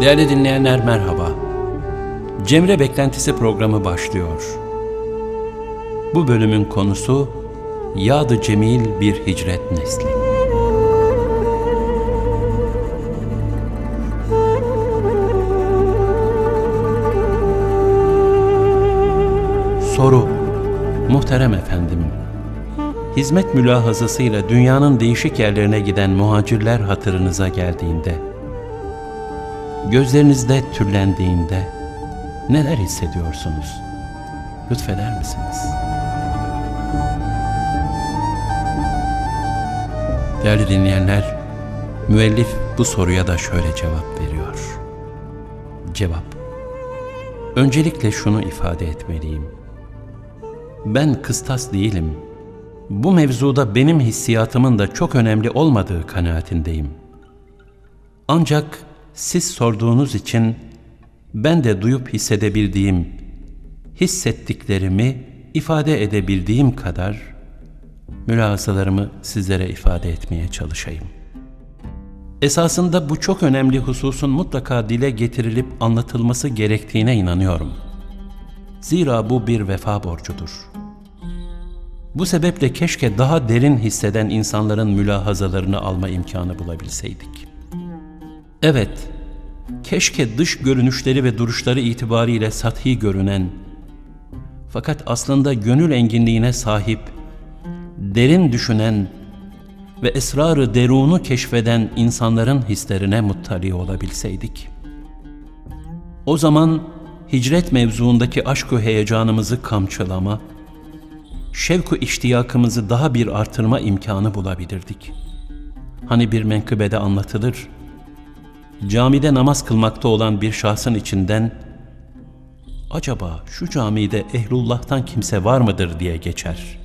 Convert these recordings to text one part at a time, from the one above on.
Değerli dinleyenler merhaba. Cemre Beklentisi programı başlıyor. Bu bölümün konusu Yadı Cemil bir hicret nesli. Soru Muhterem efendim, hizmet mülahazasıyla dünyanın değişik yerlerine giden muhacirler hatırınıza geldiğinde, gözlerinizde türlendiğinde neler hissediyorsunuz? Lütfeder misiniz? Değerli dinleyenler, müellif bu soruya da şöyle cevap veriyor. Cevap Öncelikle şunu ifade etmeliyim. Ben kıstas değilim. Bu mevzuda benim hissiyatımın da çok önemli olmadığı kanaatindeyim. Ancak siz sorduğunuz için ben de duyup hissedebildiğim, hissettiklerimi ifade edebildiğim kadar mülahazalarımı sizlere ifade etmeye çalışayım. Esasında bu çok önemli hususun mutlaka dile getirilip anlatılması gerektiğine inanıyorum. Zira bu bir vefa borcudur. Bu sebeple keşke daha derin hisseden insanların mülahazalarını alma imkanı bulabilseydik. Evet, keşke dış görünüşleri ve duruşları itibariyle sathi görünen, fakat aslında gönül enginliğine sahip, derin düşünen ve esrarı derunu keşfeden insanların hislerine muttali olabilseydik. O zaman hicret mevzuundaki aşk-ı heyecanımızı kamçılama, şevku iştiyakımızı daha bir artırma imkanı bulabilirdik. Hani bir menkıbede anlatılır, camide namaz kılmakta olan bir şahsın içinden, acaba şu camide ehlullah'tan kimse var mıdır diye geçer.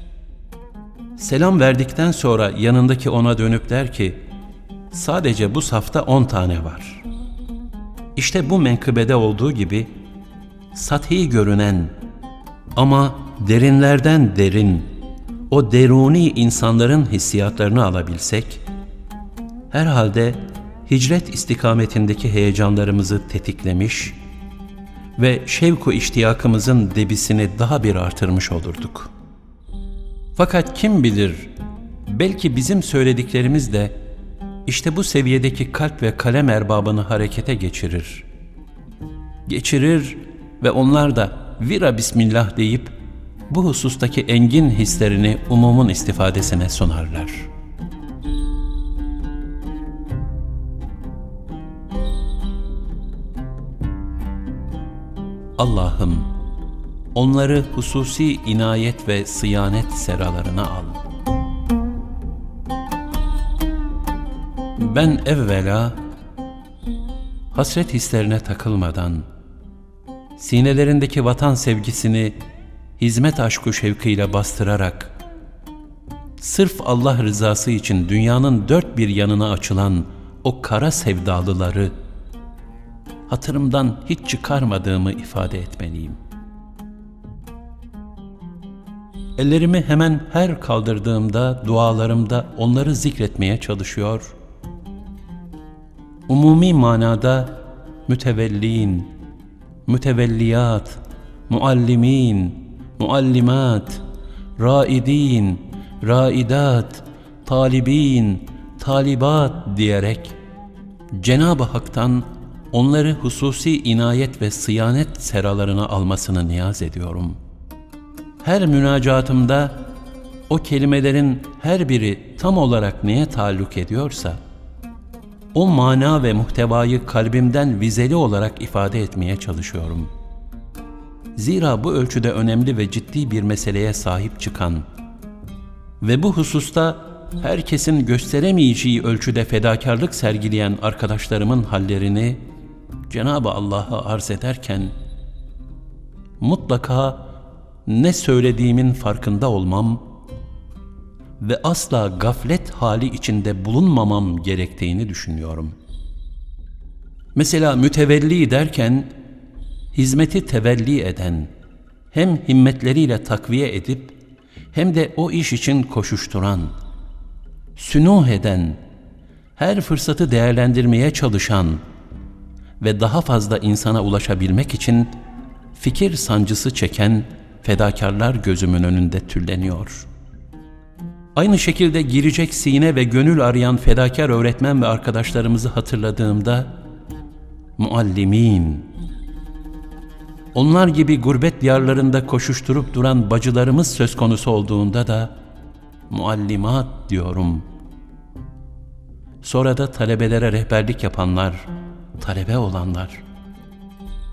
Selam verdikten sonra yanındaki ona dönüp der ki, sadece bu safta on tane var. İşte bu menkıbede olduğu gibi, sathi görünen ama derinlerden derin, o deruni insanların hissiyatlarını alabilsek, herhalde hicret istikametindeki heyecanlarımızı tetiklemiş ve şevku iştiyakımızın debisini daha bir artırmış olurduk. Fakat kim bilir, belki bizim söylediklerimiz de işte bu seviyedeki kalp ve kalem erbabını harekete geçirir. Geçirir ve onlar da vira bismillah deyip bu husustaki engin hislerini umumun istifadesine sunarlar. Allah'ım onları hususi inayet ve sıyanet seralarına al. Ben evvela hasret hislerine takılmadan sinelerindeki vatan sevgisini hizmet aşkı şevkiyle bastırarak, sırf Allah rızası için dünyanın dört bir yanına açılan o kara sevdalıları, hatırımdan hiç çıkarmadığımı ifade etmeliyim. Ellerimi hemen her kaldırdığımda, dualarımda onları zikretmeye çalışıyor, umumi manada mütevellin, mütevelliyat, muallimin, muallimat, raidin, raidat, talibin, talibat diyerek Cenab-ı Hak'tan onları hususi inayet ve sıyanet seralarına almasını niyaz ediyorum. Her münacatımda o kelimelerin her biri tam olarak neye taalluk ediyorsa, o mana ve muhtevayı kalbimden vizeli olarak ifade etmeye çalışıyorum. Zira bu ölçüde önemli ve ciddi bir meseleye sahip çıkan ve bu hususta herkesin gösteremeyeceği ölçüde fedakarlık sergileyen arkadaşlarımın hallerini Cenab-ı Allah'a arz ederken mutlaka ne söylediğimin farkında olmam ve asla gaflet hali içinde bulunmamam gerektiğini düşünüyorum. Mesela mütevelli derken hizmeti tevelli eden, hem himmetleriyle takviye edip hem de o iş için koşuşturan, sünuh eden, her fırsatı değerlendirmeye çalışan ve daha fazla insana ulaşabilmek için fikir sancısı çeken fedakarlar gözümün önünde tülleniyor. Aynı şekilde girecek sine ve gönül arayan fedakar öğretmen ve arkadaşlarımızı hatırladığımda muallimin, onlar gibi gurbet diyarlarında koşuşturup duran bacılarımız söz konusu olduğunda da muallimat diyorum. Sonra da talebelere rehberlik yapanlar, talebe olanlar.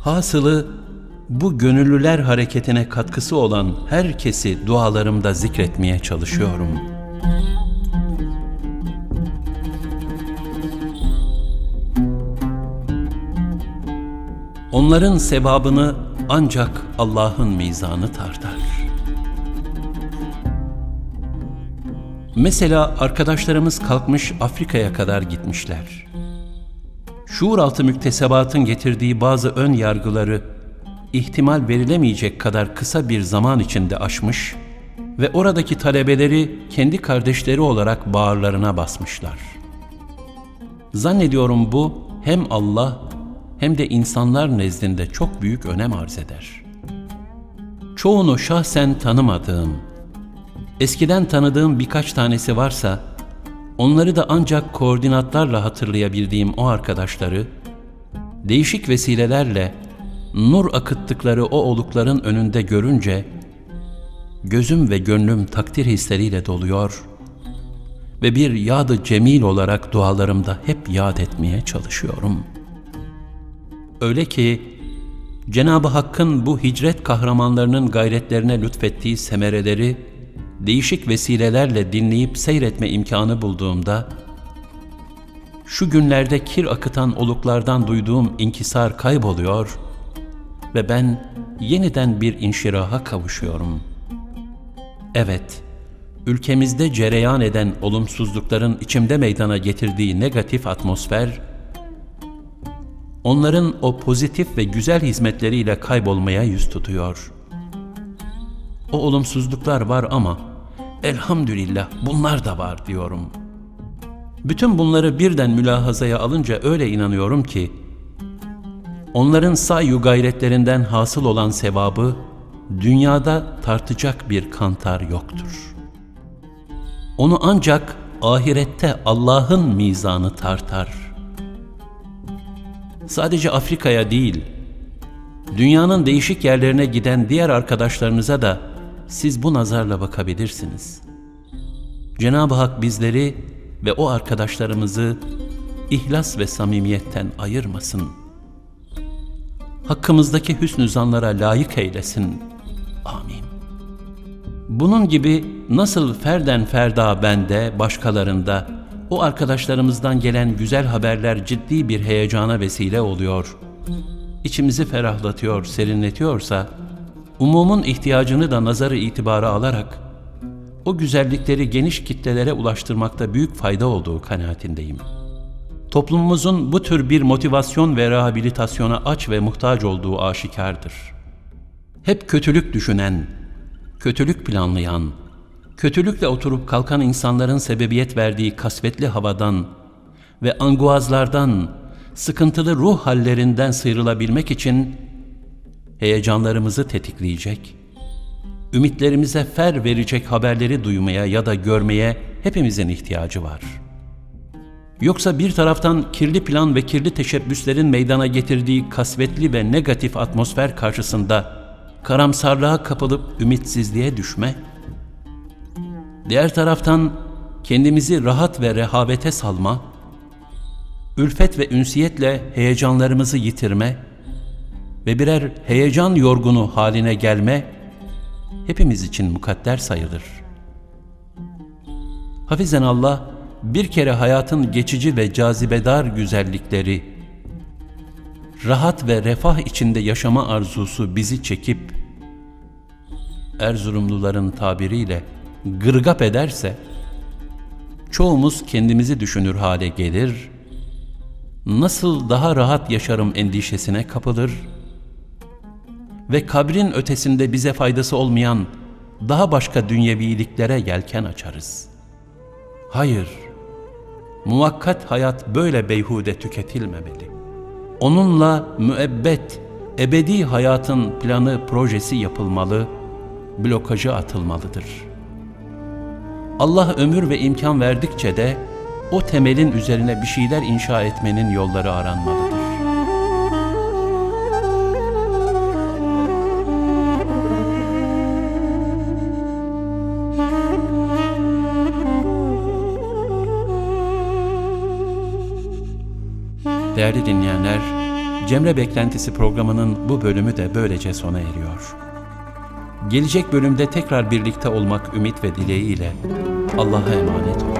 Hasılı bu gönüllüler hareketine katkısı olan herkesi dualarımda zikretmeye çalışıyorum. Onların sevabını ancak Allah'ın mizanı tartar. Mesela arkadaşlarımız kalkmış Afrika'ya kadar gitmişler. Şuuraltı müktesebatın getirdiği bazı ön yargıları ihtimal verilemeyecek kadar kısa bir zaman içinde aşmış ve oradaki talebeleri kendi kardeşleri olarak bağırlarına basmışlar. Zannediyorum bu hem Allah hem de insanlar nezdinde çok büyük önem arz eder. Çoğunu şahsen tanımadığım, eskiden tanıdığım birkaç tanesi varsa, onları da ancak koordinatlarla hatırlayabildiğim o arkadaşları, değişik vesilelerle nur akıttıkları o olukların önünde görünce, gözüm ve gönlüm takdir hisleriyle doluyor ve bir yadı cemil olarak dualarımda hep yad etmeye çalışıyorum. Öyle ki, Cenab-ı Hakk'ın bu hicret kahramanlarının gayretlerine lütfettiği semereleri, değişik vesilelerle dinleyip seyretme imkanı bulduğumda, şu günlerde kir akıtan oluklardan duyduğum inkisar kayboluyor ve ben yeniden bir inşiraha kavuşuyorum. Evet, ülkemizde cereyan eden olumsuzlukların içimde meydana getirdiği negatif atmosfer, onların o pozitif ve güzel hizmetleriyle kaybolmaya yüz tutuyor. O olumsuzluklar var ama elhamdülillah bunlar da var diyorum. Bütün bunları birden mülahazaya alınca öyle inanıyorum ki, onların sayu gayretlerinden hasıl olan sevabı, dünyada tartacak bir kantar yoktur. Onu ancak ahirette Allah'ın mizanı tartar. Sadece Afrika'ya değil, dünyanın değişik yerlerine giden diğer arkadaşlarınıza da siz bu nazarla bakabilirsiniz. Cenab-ı Hak bizleri ve o arkadaşlarımızı ihlas ve samimiyetten ayırmasın. Hakkımızdaki hüsnü zanlara layık eylesin. Amin. Bunun gibi nasıl ferden ferda bende, başkalarında, o arkadaşlarımızdan gelen güzel haberler ciddi bir heyecana vesile oluyor. İçimizi ferahlatıyor, serinletiyorsa, umumun ihtiyacını da nazarı itibara alarak, o güzellikleri geniş kitlelere ulaştırmakta büyük fayda olduğu kanaatindeyim. Toplumumuzun bu tür bir motivasyon ve rehabilitasyona aç ve muhtaç olduğu aşikardır. Hep kötülük düşünen, kötülük planlayan, kötülükle oturup kalkan insanların sebebiyet verdiği kasvetli havadan ve anguazlardan, sıkıntılı ruh hallerinden sıyrılabilmek için heyecanlarımızı tetikleyecek, ümitlerimize fer verecek haberleri duymaya ya da görmeye hepimizin ihtiyacı var. Yoksa bir taraftan kirli plan ve kirli teşebbüslerin meydana getirdiği kasvetli ve negatif atmosfer karşısında karamsarlığa kapılıp ümitsizliğe düşme, diğer taraftan kendimizi rahat ve rehavete salma, ülfet ve ünsiyetle heyecanlarımızı yitirme ve birer heyecan yorgunu haline gelme hepimiz için mukadder sayılır. Hafizen Allah bir kere hayatın geçici ve cazibedar güzellikleri, rahat ve refah içinde yaşama arzusu bizi çekip, Erzurumluların tabiriyle gırgap ederse, çoğumuz kendimizi düşünür hale gelir, nasıl daha rahat yaşarım endişesine kapılır ve kabrin ötesinde bize faydası olmayan daha başka dünyeviliklere yelken açarız. Hayır, muvakkat hayat böyle beyhude tüketilmemeli. onunla müebbet, ebedi hayatın planı, projesi yapılmalı, blokajı atılmalıdır. Allah ömür ve imkan verdikçe de o temelin üzerine bir şeyler inşa etmenin yolları aranmalıdır. Değerli dinleyenler, Cemre Beklentisi programının bu bölümü de böylece sona eriyor. Gelecek bölümde tekrar birlikte olmak ümit ve dileğiyle Allah'a emanet olun.